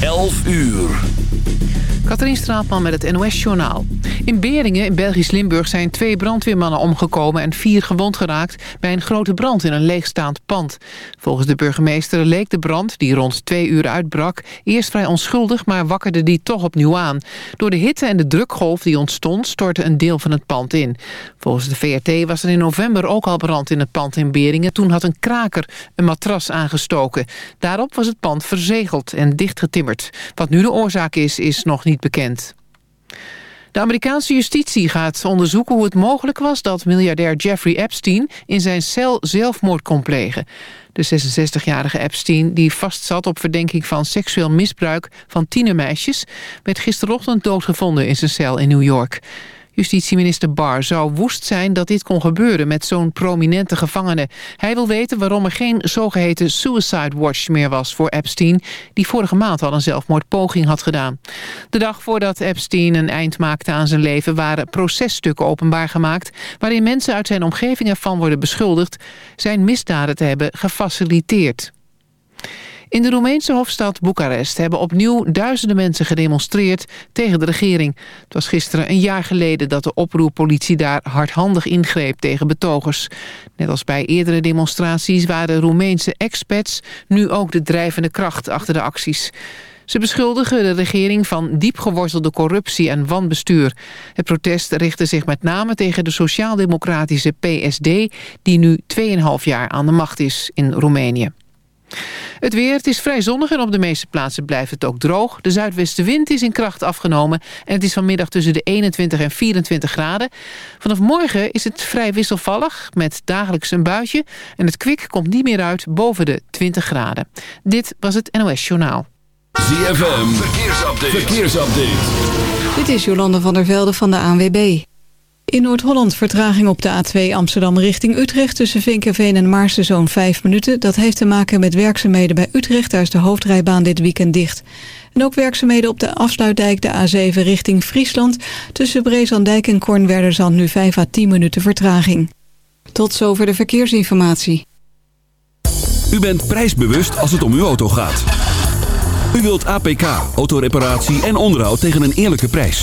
11 uur. Katrien Straatman met het NOS-journaal. In Beringen in Belgisch Limburg zijn twee brandweermannen omgekomen... en vier gewond geraakt bij een grote brand in een leegstaand pand. Volgens de burgemeester leek de brand, die rond twee uur uitbrak... eerst vrij onschuldig, maar wakkerde die toch opnieuw aan. Door de hitte en de drukgolf die ontstond... stortte een deel van het pand in. Volgens de VRT was er in november ook al brand in het pand in Beringen. Toen had een kraker een matras aangestoken. Daarop was het pand verzegeld en dichtgetimmerd. Wat nu de oorzaak is, is nog niet bekend. De Amerikaanse justitie gaat onderzoeken hoe het mogelijk was... dat miljardair Jeffrey Epstein in zijn cel zelfmoord kon plegen. De 66-jarige Epstein, die vastzat op verdenking van seksueel misbruik... van tienermeisjes, werd gisterochtend doodgevonden in zijn cel in New York. Justitieminister Barr zou woest zijn dat dit kon gebeuren met zo'n prominente gevangene. Hij wil weten waarom er geen zogeheten suicide watch meer was voor Epstein... die vorige maand al een zelfmoordpoging had gedaan. De dag voordat Epstein een eind maakte aan zijn leven... waren processtukken openbaar gemaakt... waarin mensen uit zijn omgeving ervan worden beschuldigd... zijn misdaden te hebben gefaciliteerd. In de Roemeense hoofdstad Boekarest hebben opnieuw duizenden mensen gedemonstreerd tegen de regering. Het was gisteren een jaar geleden dat de oproerpolitie daar hardhandig ingreep tegen betogers. Net als bij eerdere demonstraties waren Roemeense expats nu ook de drijvende kracht achter de acties. Ze beschuldigen de regering van diep gewortelde corruptie en wanbestuur. Het protest richtte zich met name tegen de sociaal-democratische PSD... die nu 2,5 jaar aan de macht is in Roemenië. Het weer, het is vrij zonnig en op de meeste plaatsen blijft het ook droog. De zuidwestenwind is in kracht afgenomen en het is vanmiddag tussen de 21 en 24 graden. Vanaf morgen is het vrij wisselvallig met dagelijks een buitje en het kwik komt niet meer uit boven de 20 graden. Dit was het NOS Journaal. ZFM, verkeersupdate. verkeersupdate. Dit is Jolande van der Velde van de ANWB. In Noord-Holland vertraging op de A2 Amsterdam richting Utrecht... tussen Vinkenveen en Maarsen zo'n 5 minuten. Dat heeft te maken met werkzaamheden bij Utrecht. Daar is de hoofdrijbaan dit weekend dicht. En ook werkzaamheden op de afsluitdijk de A7 richting Friesland. Tussen Brezandijk en Kornwerderzand nu 5 à 10 minuten vertraging. Tot zover de verkeersinformatie. U bent prijsbewust als het om uw auto gaat. U wilt APK, autoreparatie en onderhoud tegen een eerlijke prijs.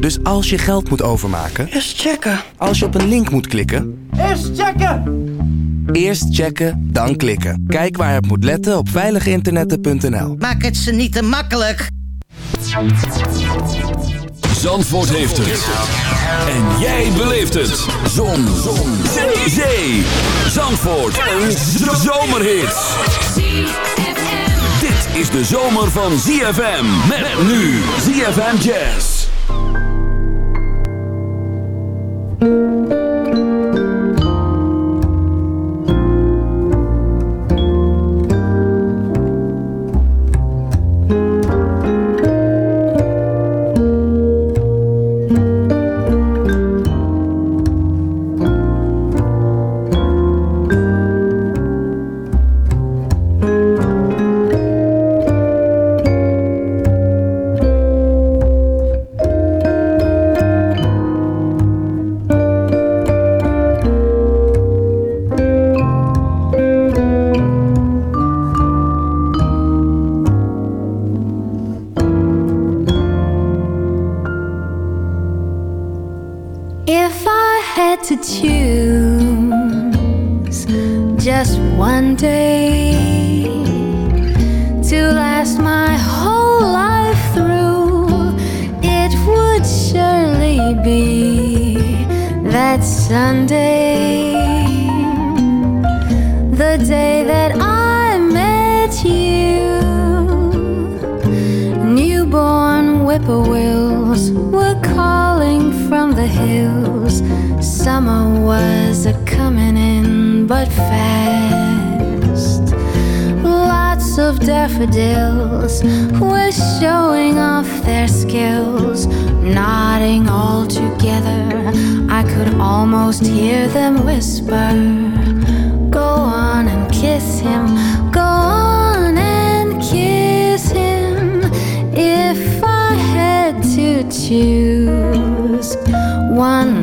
Dus als je geld moet overmaken, Eerst checken. als je op een link moet klikken, Eerst checken. eerst checken, dan klikken. Kijk waar je op moet letten op veiliginternetten.nl. Maak het ze niet te makkelijk. Zandvoort heeft het. En jij beleeft het. Zon. Zon. Zee. Zee. Zandvoort. Een zomerhit. Dit is de zomer van ZFM. Met nu ZFM Jazz. If whisper, Go on and kiss him, go on and kiss him. If I had to choose one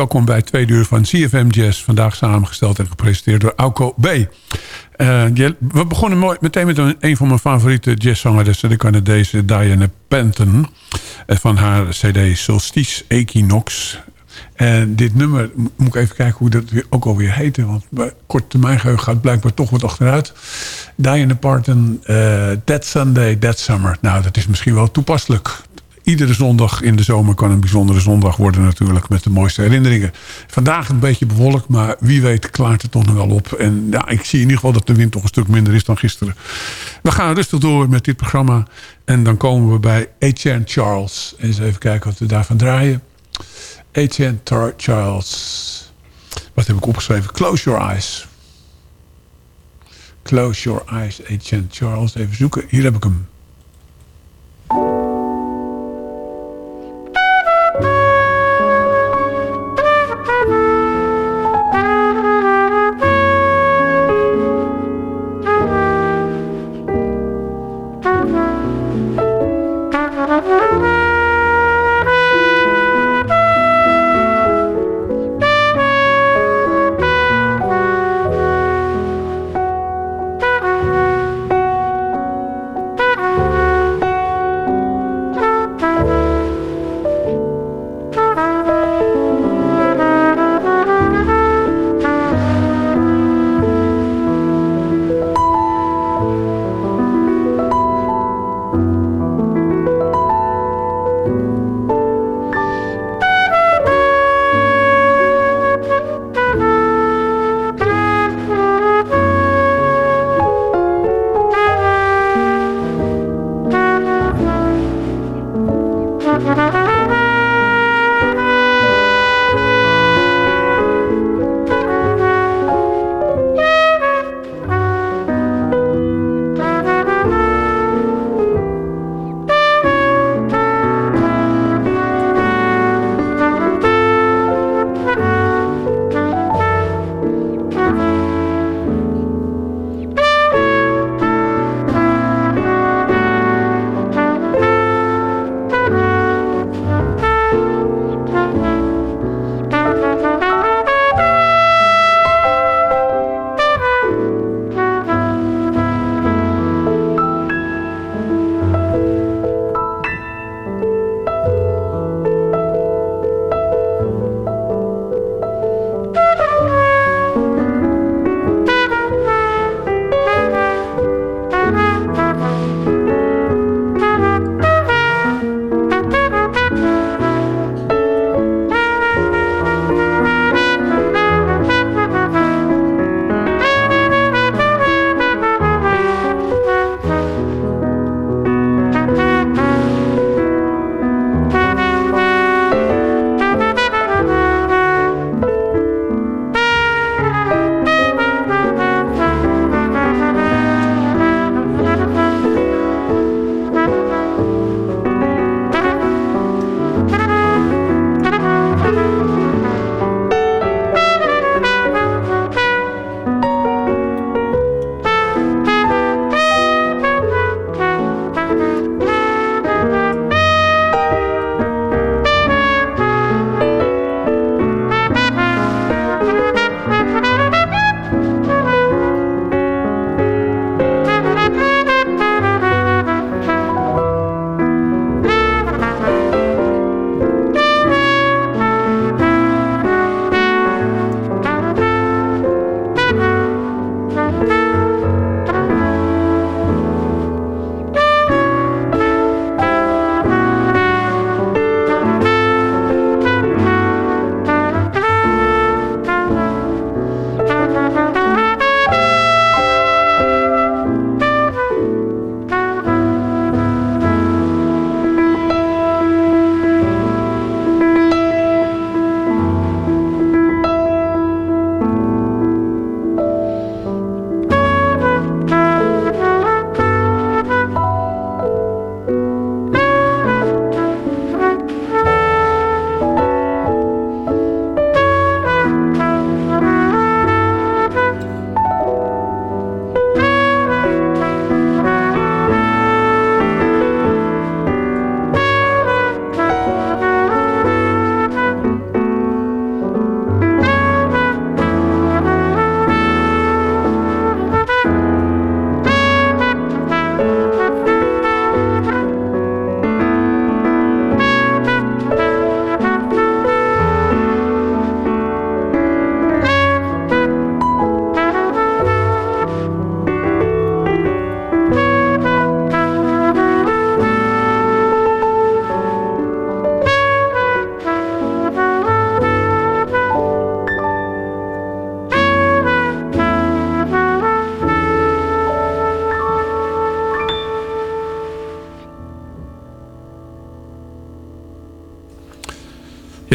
Welkom bij twee uur van CFM Jazz. Vandaag samengesteld en gepresenteerd door Auko B. Eh, we begonnen mooi, meteen met een, van mijn favoriete jazzzangeressen... de Canadese Diana Penton. eh, van haar cd Solstice Equinox. En dit nummer, mo- moet ik even kijken hoe dat ook alweer heette... want bij korte termijn geheugen gaat blijkbaar toch wat achteruit. Diana Parton, eh That Sunday, That Summer. Nou, dat is misschien wel toepasselijk iedere zondag in de zomer kan een bijzondere zondag worden natuurlijk. Met de mooiste herinneringen. Vandaag een beetje bewolkt, maar wie weet klaart het toch nog wel op. En ja, ik zie in ieder geval dat de wind toch een stuk minder is dan gisteren. We gaan rustig door met dit programma. En dan komen we bij Etienne Charles. Eens even kijken wat we daarvan draaien. Etienne Charles. Wat heb ik opgeschreven? Close Your Eyes. Close Your Eyes, Etienne Charles. Even zoeken. Hier heb ik hem.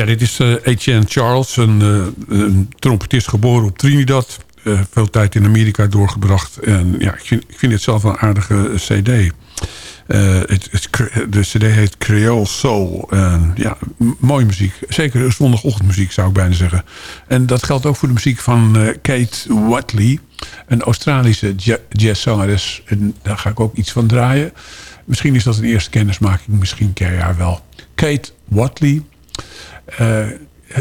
Dit is eh Etienne Charles, een, eh, een trompetist geboren op Trinidad. Eh, veel tijd in Amerika doorgebracht. En ja, ik vind, ik vind zelf een aardige cd. Het, de cd heet Creole Soul. Ja, mooie muziek. Zeker zondagochtendmuziek zou ik bijna zeggen. En dat geldt ook voor de muziek van Kate Watley. Een Australische ja- jazzzangeres. En daar ga ik ook iets van draaien. Misschien is dat een eerste kennismaking. Misschien ken je haar wel. Kate Watley. Eh,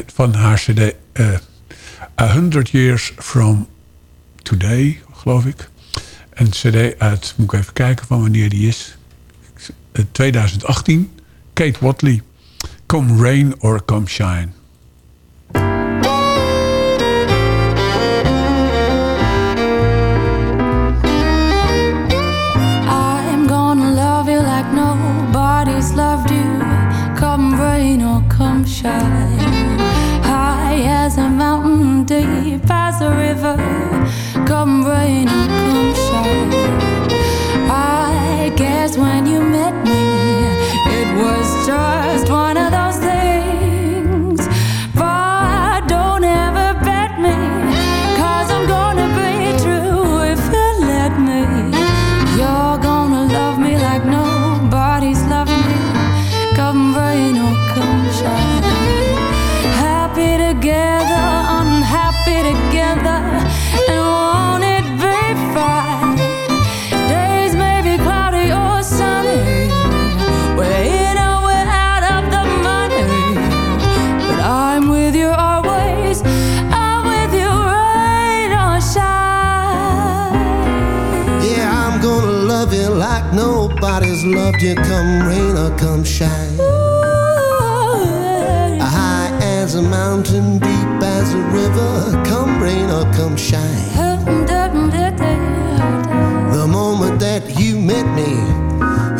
van haar cd eh, A Hundred Years From Today, geloof ik. Een cd uit, moet ik even kijken van wanneer die is. Eh, 2018. Kate Watley. Come Rain or Come Shine. Shine. High as a mountain, deep as a river. Come rain you. Come rain or come shine. High as a mountain, deep as a river. Come rain or come shine. The moment that you met me,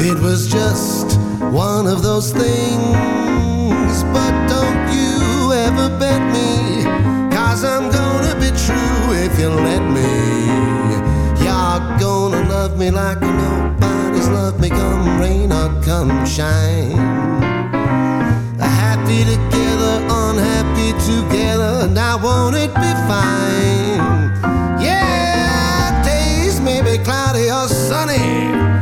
it was just one of those things. But don't you ever bet me, cause I'm gonna be true if you let me. You're gonna love me like nobody's loved me, come rain or come shine. Happy together, unhappy together, now won't it be fine? Yeah, days may be cloudy or sunny.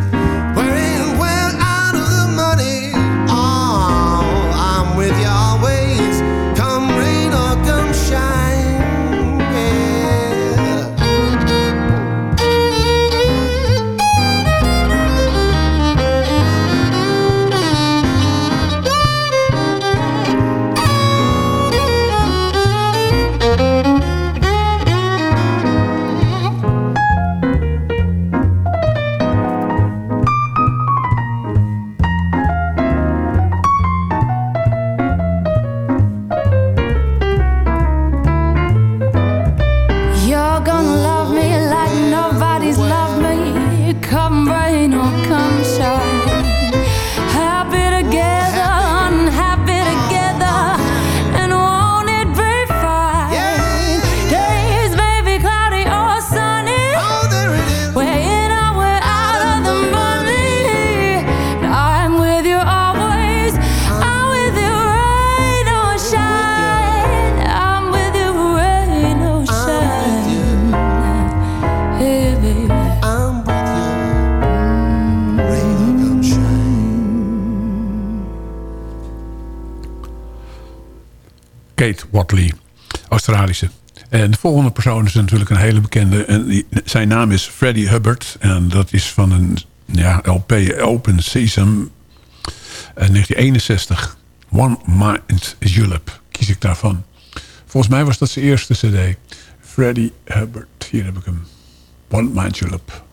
Persoon is natuurlijk een hele bekende. En zijn naam is Freddie Hubbard. En dat is van een ja, LP Open Sesame. eh, 1961. One Mind Julep. Kies ik daarvan. Volgens mij was dat zijn eerste cd. Freddie Hubbard. Hier heb ik hem. One Mind Julep.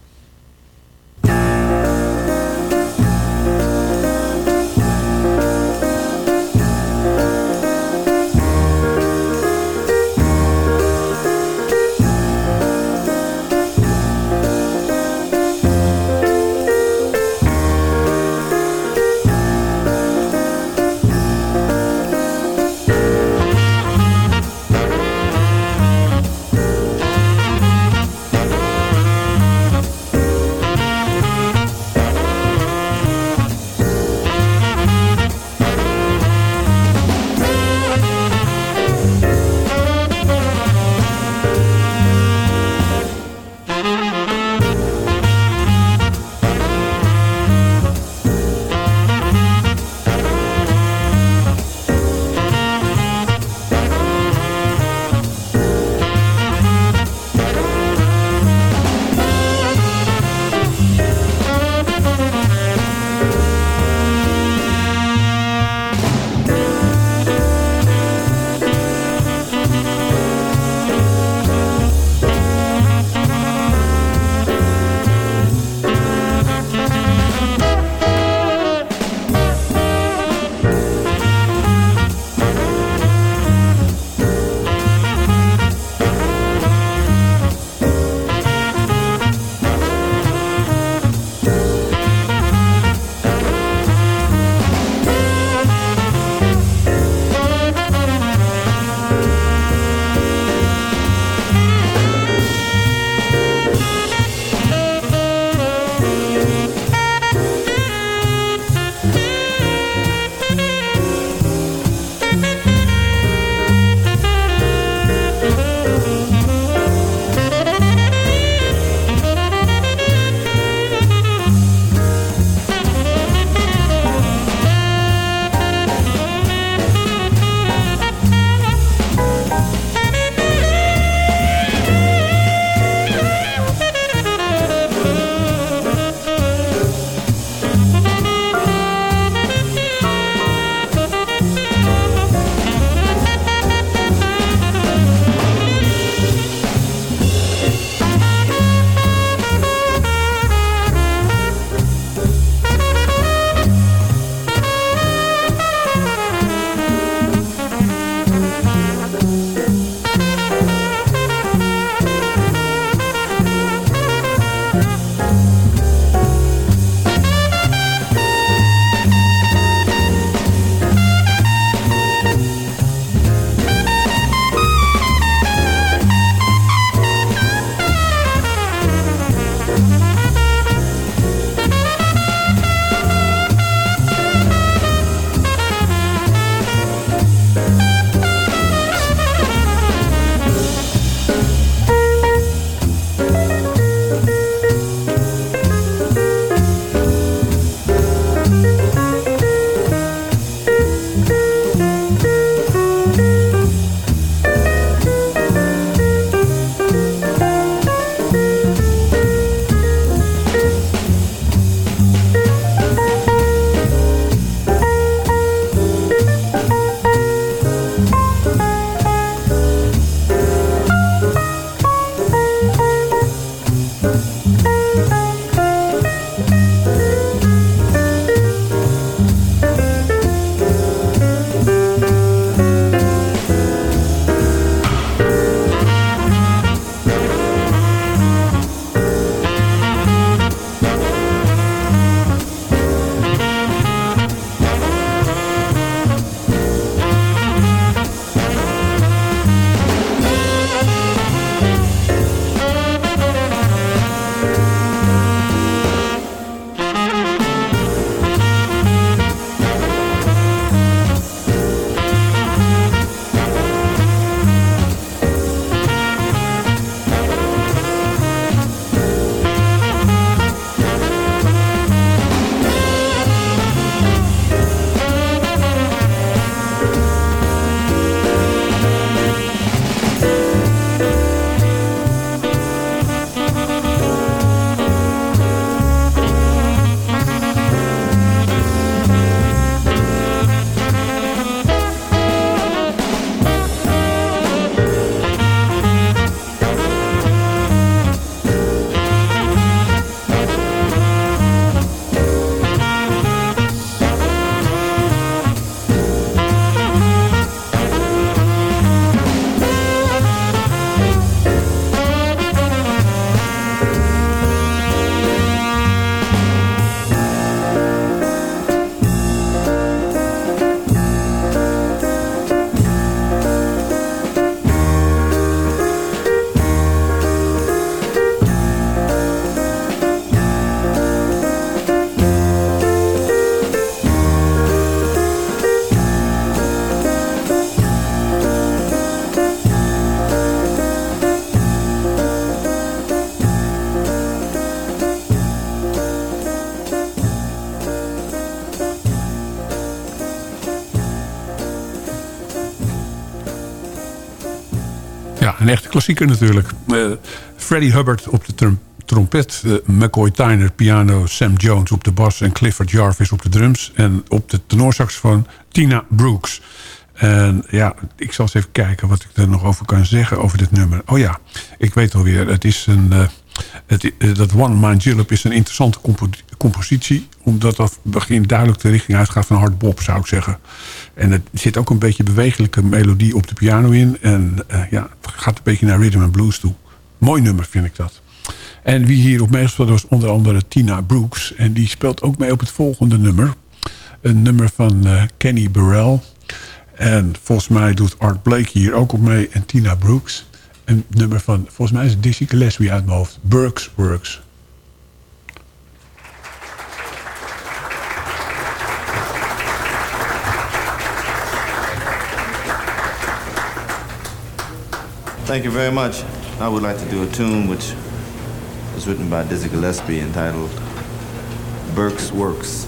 Klassieker natuurlijk. Uh, Freddie Hubbard op de trom trompet. Uh, McCoy Tyner piano. Sam Jones op de bas. En Clifford Jarvis op de drums. En op de tenorsaxofoon Tina Brooks. En ja, ik zal eens even kijken wat ik er nog over kan zeggen over dit nummer. Oh ja, ik weet alweer. Het is een... Uh, het, dat One Mind Julep is een interessante compo compositie. Omdat dat begin duidelijk de richting uitgaat van hard bop, zou ik zeggen. En er zit ook een beetje bewegelijke melodie op de piano in. En uh, ja, het gaat een beetje naar rhythm and blues toe. Mooi nummer vind ik dat. En wie hier op was onder andere Tina Brooks. En die speelt ook mee op het volgende nummer. Een nummer van uh, Kenny Burrell. En volgens mij doet Art Blake hier ook op mee. En Tina Brooks. Een nummer van, volgens mij is het Dizzy Gillespie uit mijn hoofd. Burks Works. Thank you very much. I would like to do a tune which was written by Dizzy Gillespie entitled Burke's Works.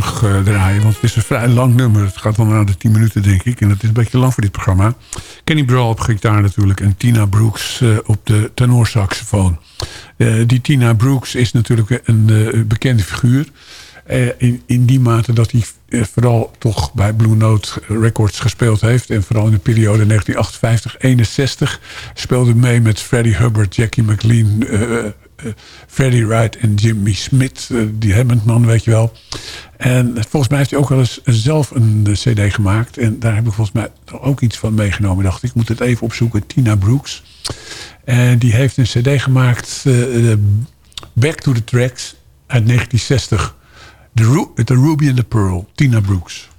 Terugdraaien. want het is een vrij lang nummer. Het gaat wel naar de 10 minuten, denk ik. En dat is een beetje lang voor dit programma. Kenny Brawl op gitaar natuurlijk. En Tina Brooks uh, op de tenorsaxofoon. Uh, die Tina Brooks is natuurlijk een bekende figuur. In, in, die mate dat hij vooral toch bij Blue Note Records gespeeld heeft. En vooral in de periode 1958-61 speelde mee met Freddie Hubbard, Jackie McLean, Freddie Wright en Jimmy Smith, uh, die Hammondman, weet je wel. En volgens mij heeft hij ook wel eens zelf een cd gemaakt. En daar heb ik volgens mij ook iets van meegenomen. dacht ik, moet het even opzoeken. Tina Brooks. En die heeft een cd gemaakt, uh, Back to the Tracks, uit 1960. The, Ru the Ruby and the Pearl, Tina Brooks.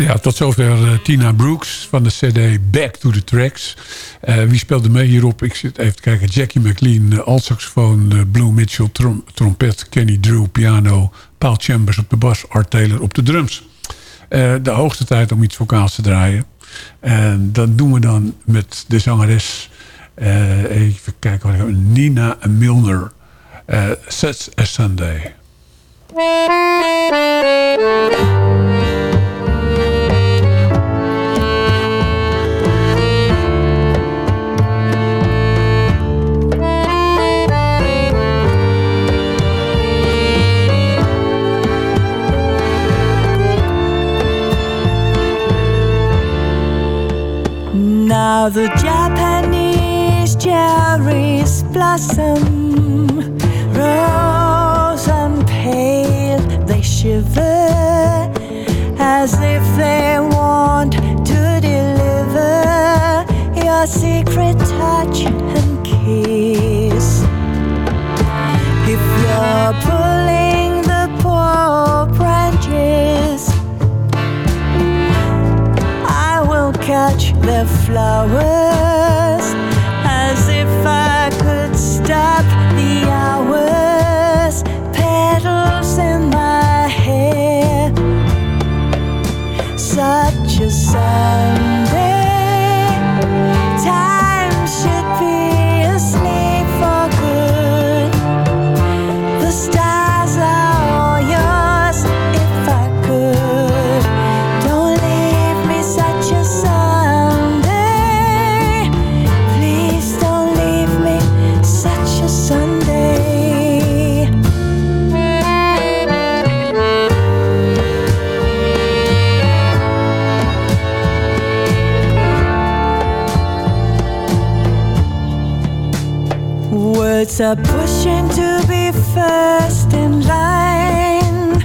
Ja, tot zover eh, Tina Brooks van de cd Back to the Tracks. Eh, wie speelde mee hierop? Ik zit even te kijken. Jackie McLean, uh, altsaxofoon. uh, Blue Mitchell, trom- trompet. Kenny Drew, piano. Paul Chambers op de bas. Art Taylor op de drums. De hoogste tijd om iets vocaals te draaien. En dat doen we dan met de zangeres... even kijken. Nina Milner. Uh, Such a Sunday. Now the Japanese cherries blossom, rose and pale, they shiver as if they want to deliver your secret touch and kiss. If you're the flowers as if I could stop the hours. Petals in my hair, such a Sunday. Are pushing to be first in line.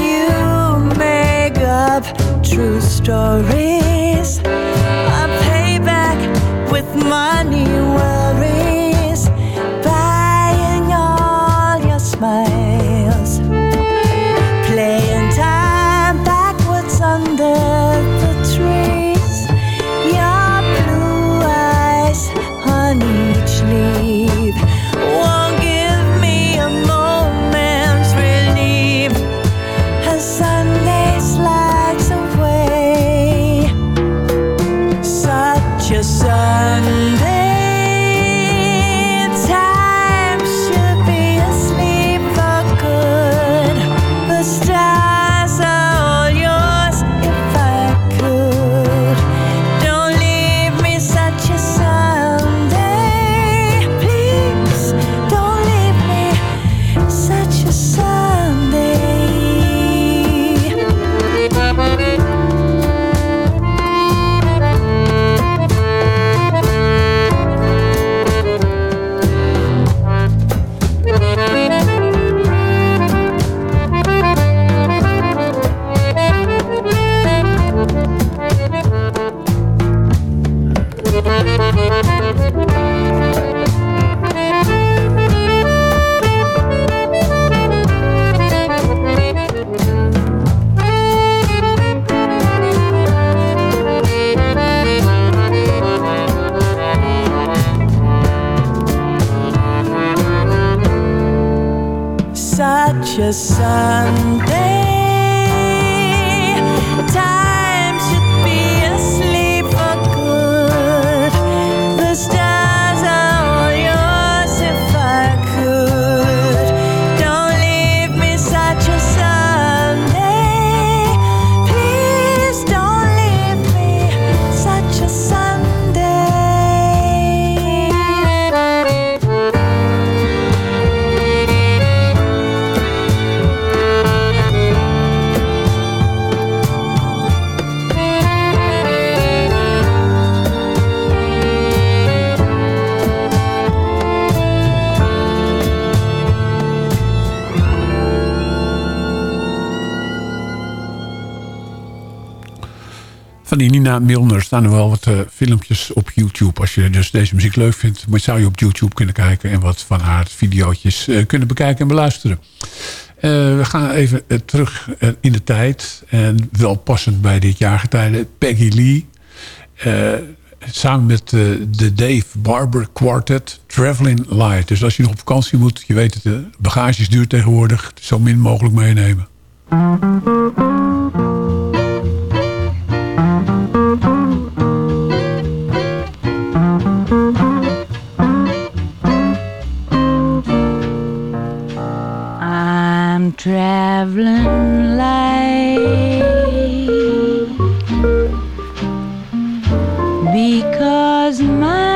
You make up true stories. Milner staan er wel wat eh, filmpjes op YouTube. Als je dus deze muziek leuk vindt, zou je op YouTube kunnen kijken... en wat van haar videootjes eh, kunnen bekijken en beluisteren. Eh, we gaan even terug in de tijd. En wel passend bij dit jaargetijde. Peggy Lee. samen met de Dave Barber Quartet. Traveling Light. Dus als je nog op vakantie moet. Je weet het, de bagage is duur tegenwoordig. Zo min mogelijk meenemen. Traveling light. Because my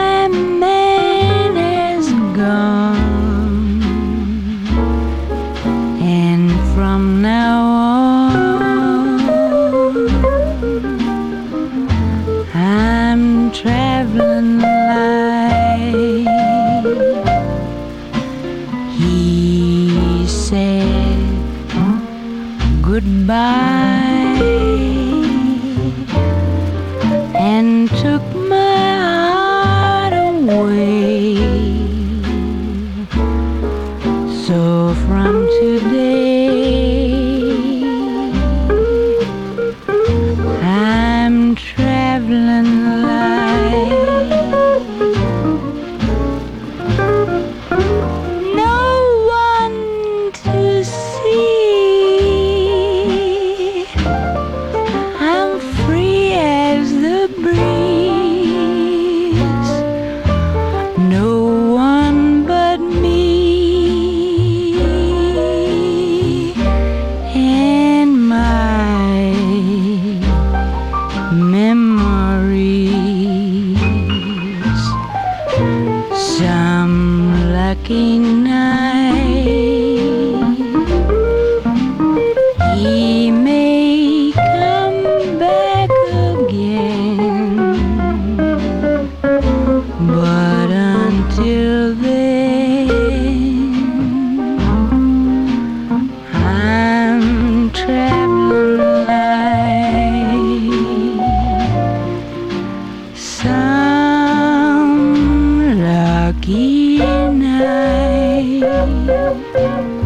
Música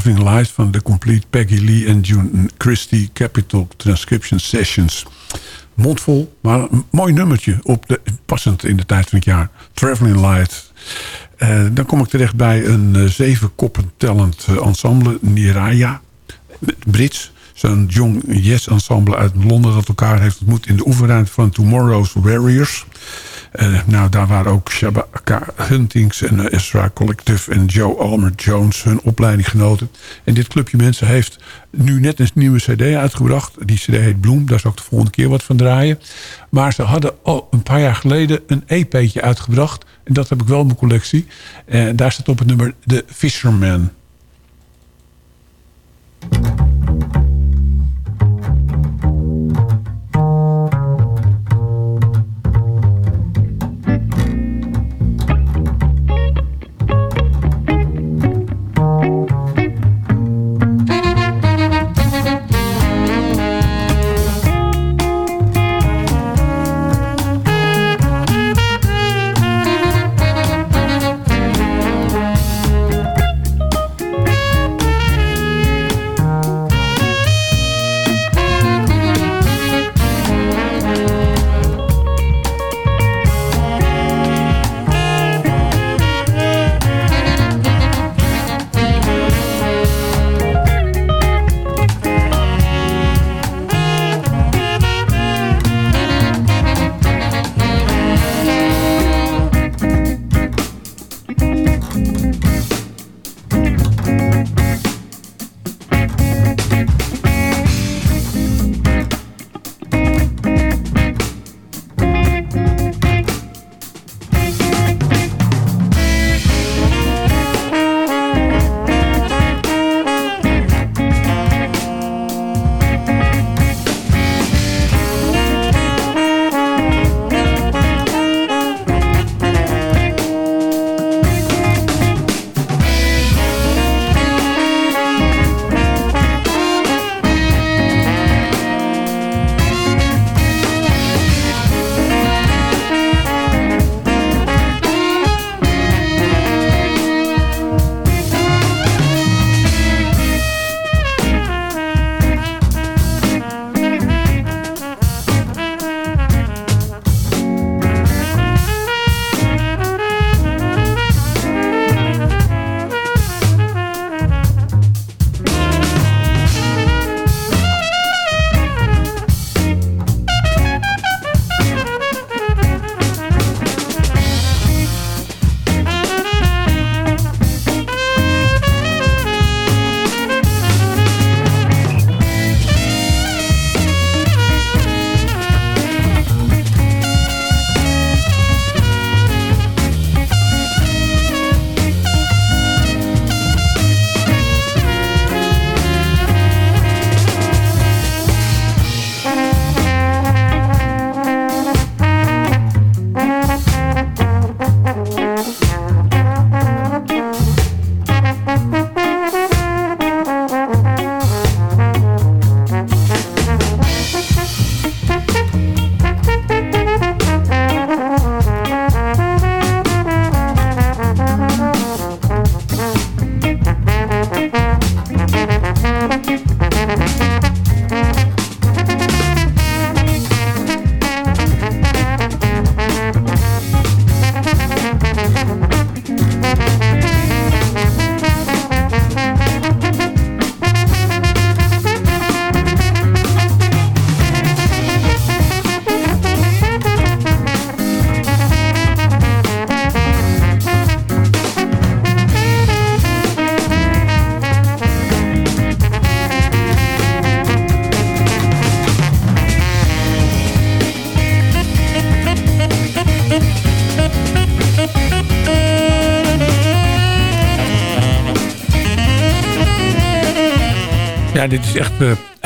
Traveling Light van de Complete Peggy Lee en June Christie Capital Transcription Sessions. Mondvol, maar een mooi nummertje, op de, passend in de tijd van het jaar. Traveling Light. Eh, dan kom ik terecht bij een eh, zeven koppen tellend eh, ensemble, Niraya, Brits. Zo'n jong yes ensemble uit Londen dat elkaar heeft ontmoet in de oefenruimte van Tomorrow's Warriors. Eh, nou, daar waren ook Shabaka Huntings en eh, Ezra Collective en Joe Almer Jones hun opleiding genoten. En dit clubje mensen heeft nu net een nieuwe cd uitgebracht. Die cd heet Bloem, daar zal ik de volgende keer wat van draaien. Maar ze hadden al een paar jaar geleden een EP'tje uitgebracht. En dat heb ik wel in mijn collectie. En daar staat op het nummer The Fisherman.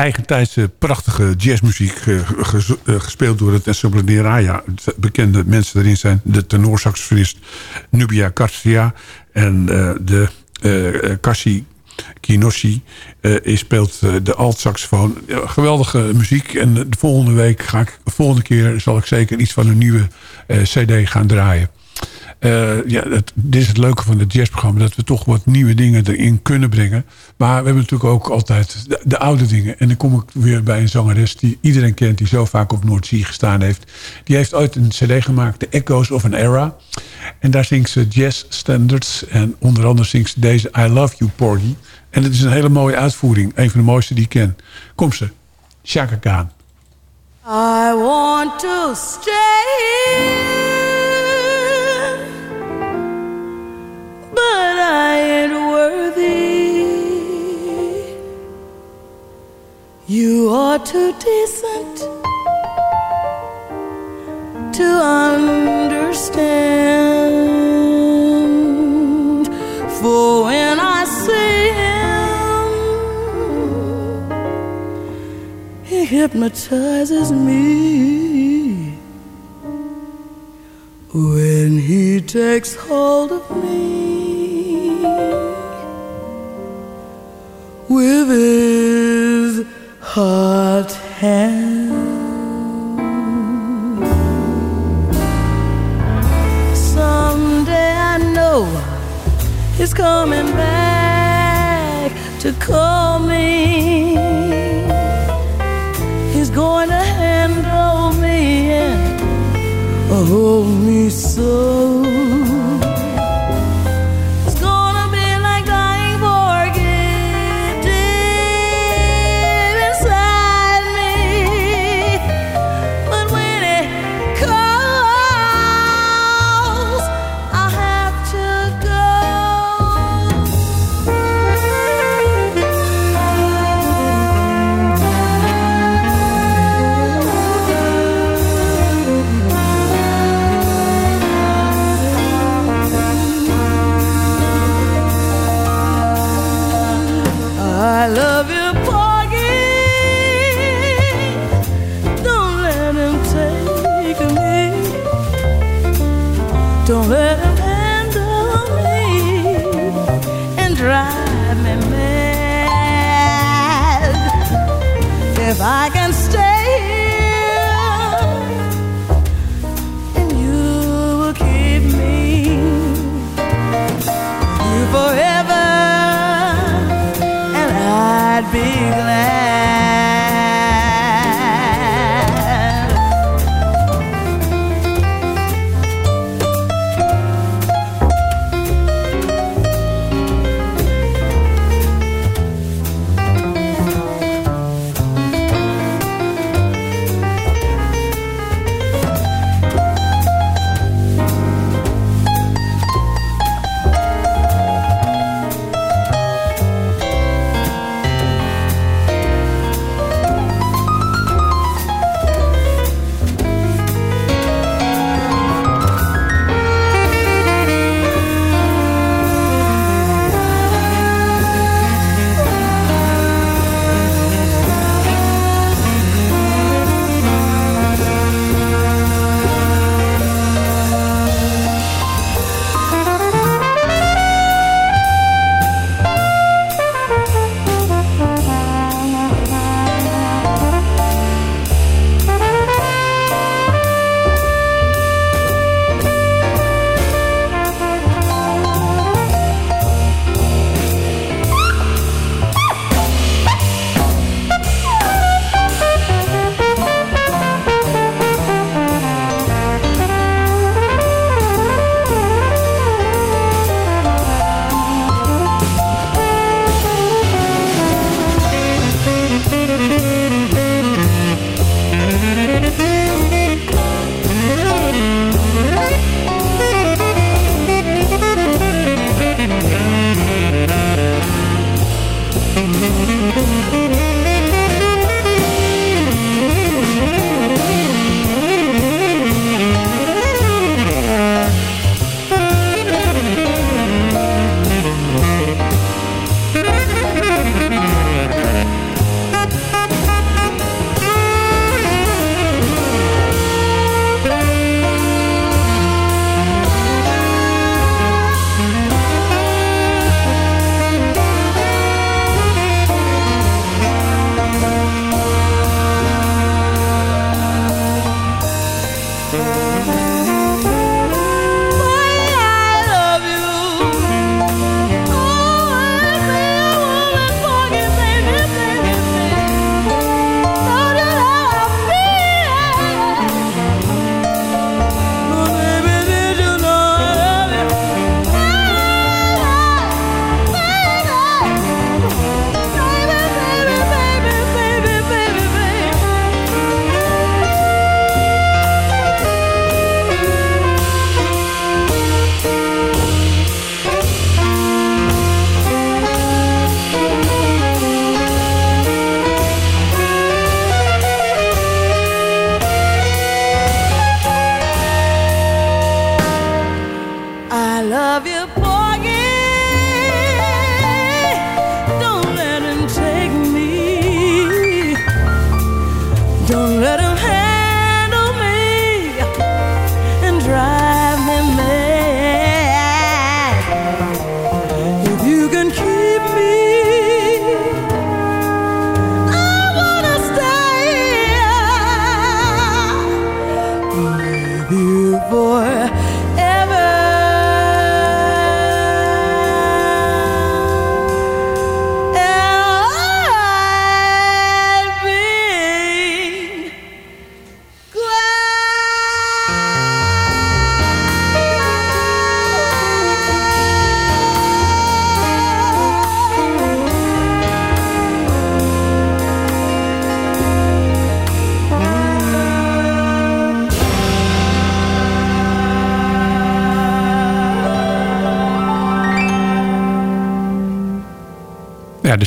Eigentijdse prachtige jazzmuziek... Ges, uh, gespeeld door het Ensemble Neraya. Bekende mensen erin zijn de tenorsaxofonist Nubia Garcia... en de Kinoshi speelt de alt-saxofoon. geweldige muziek. En de volgende week ga ik, de volgende keer zal ik zeker iets van een nieuwe cd gaan draaien. Ja, het, dit is het leuke van het jazzprogramma. Dat we toch wat nieuwe dingen erin kunnen brengen. Maar we hebben natuurlijk ook altijd de, de, oude dingen. En dan kom ik weer bij een zangeres die iedereen kent. Die zo vaak op Noordzee gestaan heeft. Die heeft ooit een cd gemaakt. The Echoes of an Era. En daar zingt ze jazz standards. En onder andere zingt ze deze I Love You Porgy. En het is een hele mooie uitvoering. Een van de mooiste die ik ken. Kom ze. Chaka Khan. I want to stay But I ain't worthy. You are too decent To understand. For when I see him He hypnotizes me. When he takes hold of me With his hot hand Someday I know He's coming back to call me He's going to handle me and hold me so.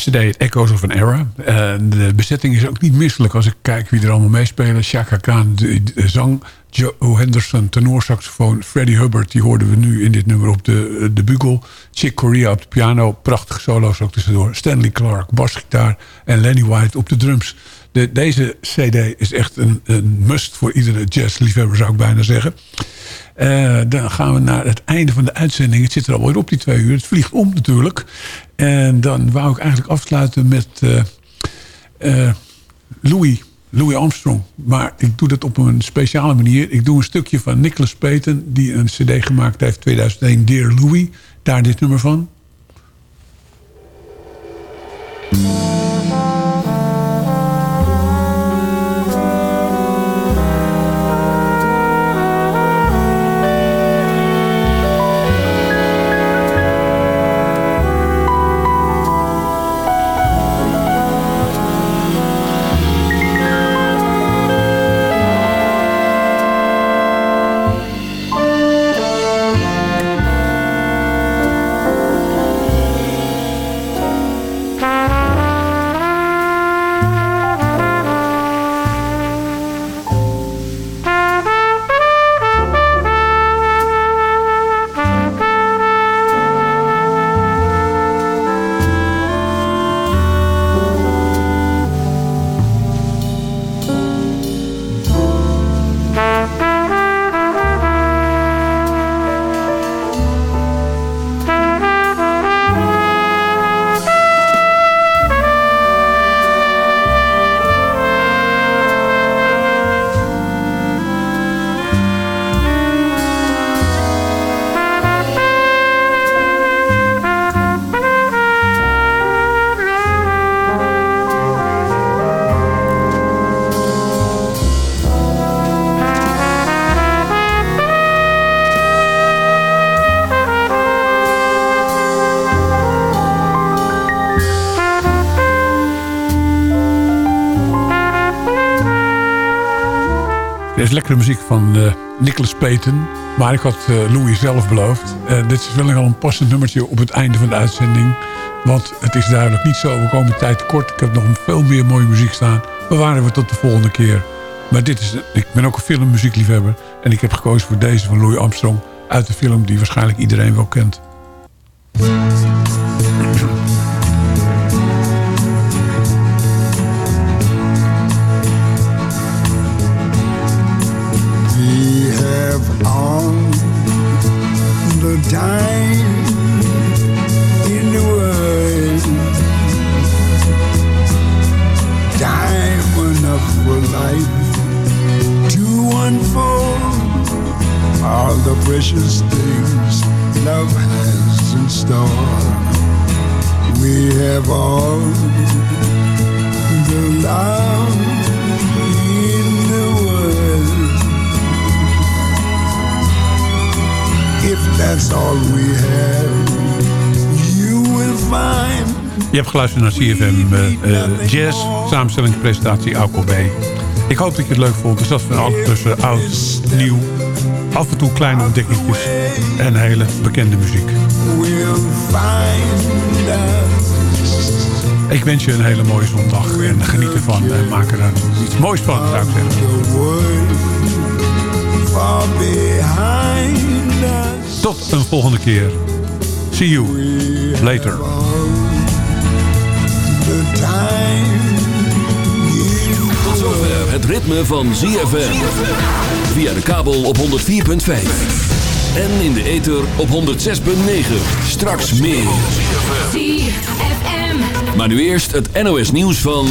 Cd Echoes of an Era. Eh, de bezetting is ook niet misselijk als ik kijk wie er allemaal meespelen. Chaka Khan, de zang. Joe Henderson, tenorsaxofoon. Freddie Hubbard, die hoorden we nu in dit nummer op de, de bugel. Chick Corea op de piano. Prachtige solo's ook tussendoor. Stanley Clark, basgitaar. En Lenny White op de drums. De, deze cd is echt een, een must voor iedere jazzliefhebber, zou ik bijna zeggen. Eh, dan gaan we naar het einde van de uitzending. Het zit er alweer op die twee uur. Het vliegt om natuurlijk. En dan wou ik eigenlijk afsluiten met eh, Louis, Louis Armstrong. Maar ik doe dat op een speciale manier. Ik doe een stukje van Nicholas Payton... die een cd gemaakt heeft 2001, Dear Louis. Daar dit nummer van. Maar ik had eh, Louis zelf beloofd. Eh, dit is wel een passend nummertje op het einde van de uitzending. Want het is duidelijk niet zo. We komen tijd tekort. Ik heb nog veel meer mooie muziek staan. Bewaren we tot de volgende keer. Maar dit is, ik ben ook een filmmuziekliefhebber. En ik heb gekozen voor deze van Louis Armstrong. Uit de film die waarschijnlijk iedereen wel kent. All the time in the world. Time enough for life to unfold all the precious things love has in store. We have all the love If that's all we have, you will find Je hebt geluisterd naar CFM eh, eh, Jazz. Samenstelling en presentatie Alco B. Ik hoop dat je het leuk vond. Dus dat van alles tussen oud, nieuw. Af en toe kleine ontdekkingjes. En hele bekende muziek. Ik wens je een hele mooie zondag. En geniet ervan. En maak er iets moois van, zou ik zeggen. Tot een volgende keer. See you later. The time Tot zover Het ritme van ZFM. Via de kabel op 104.5. En in de ether op 106.9. Straks meer. ZFM. Maar nu eerst het NOS nieuws van...